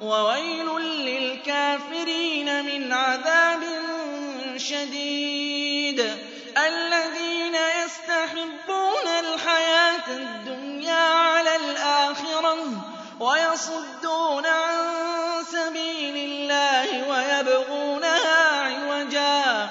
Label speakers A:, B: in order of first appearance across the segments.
A: وويل للكافرين من عذاب شديد. الذين يستحبون الحياة الدنيا على الآخرة ويصدون عن سبيل الله ويبغونها عوجا.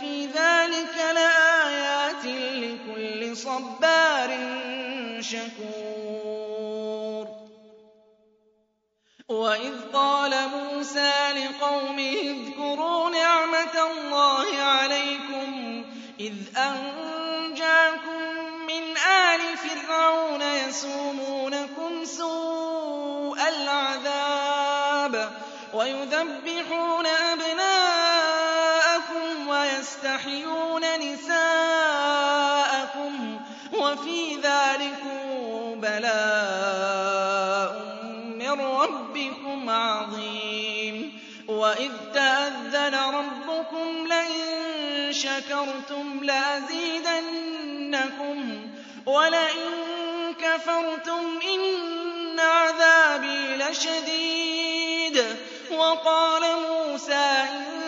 A: في ذلك لآيات لكل صبار شكور وإذ قال موسى لقومه اذكروا نعمة الله عليكم إذ أنجاكم من آل فرعون يسومونكم سوء العذاب ويذبحون أبناءكم ويستحيون نساءكم وفي ذلكم بلاء من ربكم عظيم. وإذ تأذن ربكم لئن شكرتم لأزيدنكم ولئن كفرتم إن عذابي لشديد. وقال موسى إن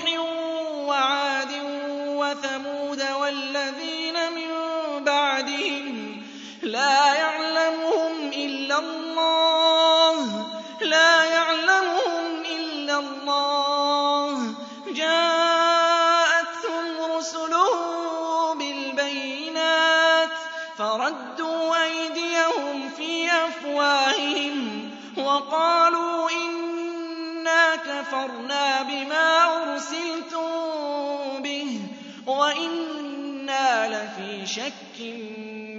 A: كفرنا بما أرسلتم به وإنا لفي شك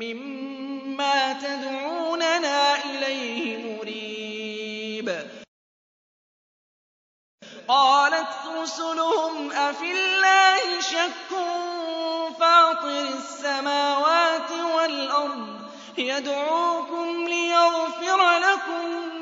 A: مما تدعوننا إليه مريب. قالت رسلهم أفي الله شك فاطر السماوات والأرض يدعوكم ليغفر لكم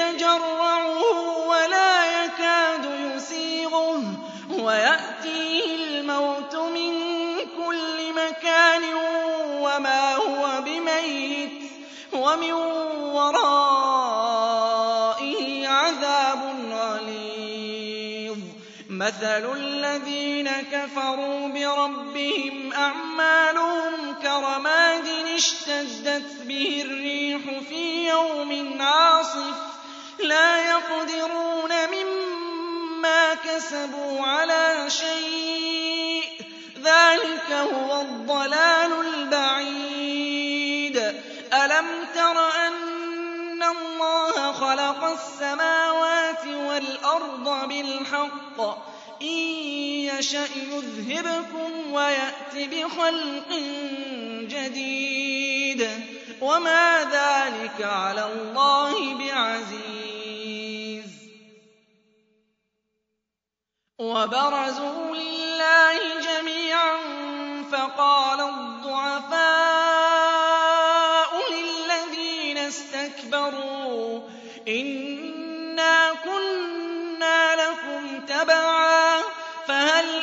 A: يتجرعه ولا يكاد يسيغه ويأتيه الموت من كل مكان وما هو بميت ومن ورائه عذاب غليظ. مثل الذين كفروا بربهم أعمالهم كرماد اشتدت به الريح في يوم عاصف لا يقدرون مما كسبوا على شيء. ذلك هو الضلال البعيد. ألم تر أن الله خلق السماوات والأرض بالحق؟ إن يشأ يذهبكم ويأت بخلق جديد. وما ذلك على الله بعزيز. وبرزوا لله جميعا فقال الضعفاء للذين استكبروا إنا كنا لكم تبعا فهل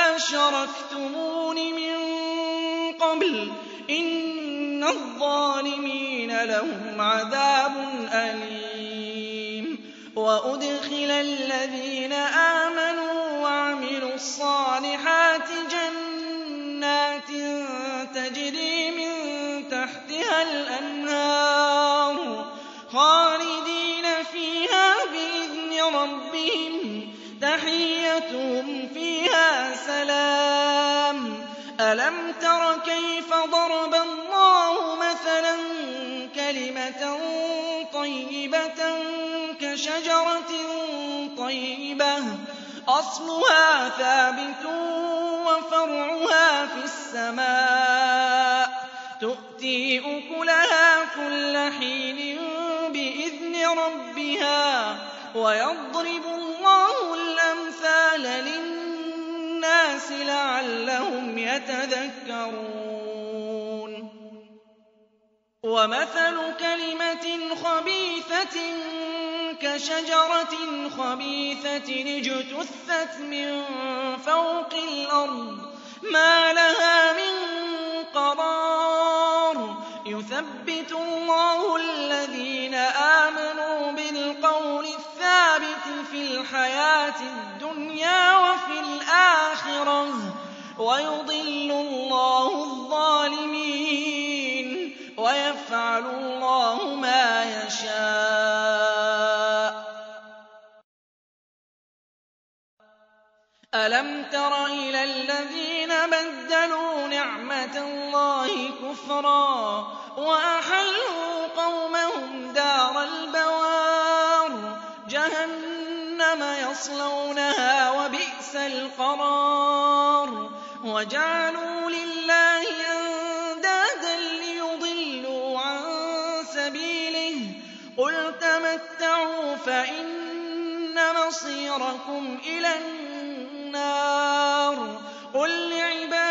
A: أشركتمون من قبل إن الظالمين لهم عذاب أليم وأدخل الذين آمنوا وعملوا الصالحات جنات تجري من تحتها الأنهار خالدين فيها بإذن ربهم تحيتهم فيها سلام. ألم تر كيف ضرب الله مثلا كلمة طيبة كشجرة طيبة؟ أصلها ثابت وفرعها في السماء. تؤتي أكلها كل حين بإذن ربها ويضرب للناس لعلهم يتذكرون. ومثل كلمة خبيثة كشجرة خبيثة اجتثت من فوق الأرض ما لها من قرار. يثبت الله الذين آمنوا الْحَيَاةِ الدُّنْيَا وَفِي الْآخِرَةِ وَيُضِلُّ اللَّهُ الظَّالِمِينَ وَيَفْعَلُ اللَّهُ مَا يَشَاءُ. أَلَمْ تَرَ إِلَى الَّذِينَ بَدَّلُوا نِعْمَةَ اللَّهِ كُفْرًا وَأَحَلُّوا قَوْمَهُمْ دَارَ الْبَوَارِ جَهَنَّمَ يَصْلَوْنَهَا ۖ وَبِئْسَ الْقَرَارُ. وَجَعَلُوا لِلَّهِ أَندَادًا لِّيُضِلُّوا عَن سَبِيلِهِ ۚ. قُلْ تَمَتَّعُوا فَإِنَّ مَصِيرَكُمْ إِلَى النَّارِ. قُل لِّعِبَادِيَ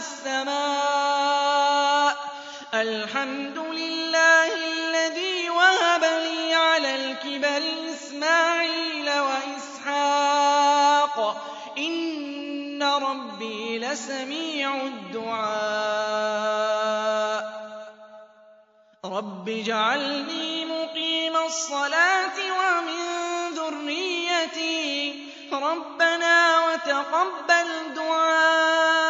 A: السَّمَاءِ ۖ. الْحَمْدُ لِلَّهِ الَّذِي وَهَبَ لِي عَلَى الْكِبَرِ إِسْمَاعِيلَ وَإِسْحَاقَ ۚ. إِنَّ رَبِّي لَسَمِيعُ الدُّعَاءِ. رَبِّ اجْعَلْنِي مُقِيمَ الصَّلَاةِ وَمِن ذُرِّيَّتِي ۚ. رَبَّنَا وَتَقَبَّلْ دُعَاءِ.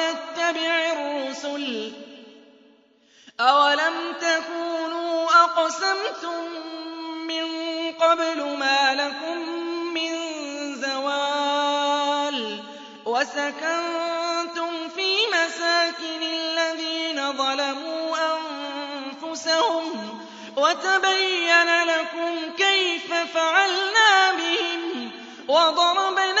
A: وَنَتَّبِعِ الرُّسُلَ ۗ أَوَلَمْ تَكُونُوا أَقْسَمْتُم مِّن قَبْلُ مَا لَكُم مِّن زَوَالٍ وَسَكَنتُمْ فِي مَسَاكِنِ الَّذِينَ ظَلَمُوا أَنفُسَهُمْ وَتَبَيَّنَ لَكُمْ كَيْفَ فَعَلْنَا بِهِمْ وَضَرَبْنَا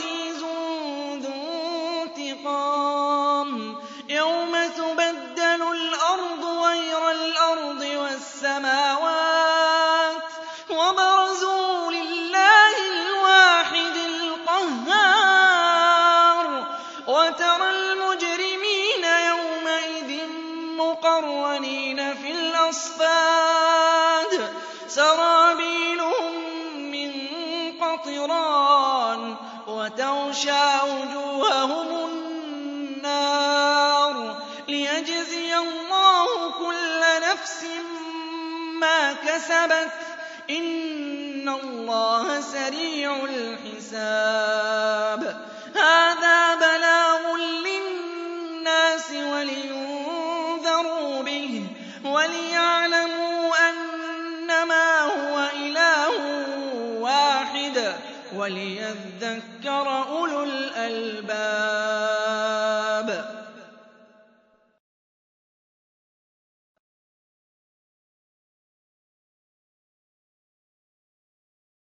A: وَتَغْشَىٰ وُجُوهَهُمُ النَّارُ لِيَجْزِيَ اللَّهُ كُلَّ نَفْسٍ مَّا كَسَبَتْ ۚ إِنَّ اللَّهَ سَرِيعُ الْحِسَابِ هَٰذَا بَلَاغٌ لِّلنَّاسِ وَلِيُنذَرُوا بِهِ وَلِيَعْلَمُوا أَنَّمَا هُوَ إِلَٰهٌ وَاحِدٌ وَلِيَذَّكَّرَ أُولُو الْأَلْبَابِ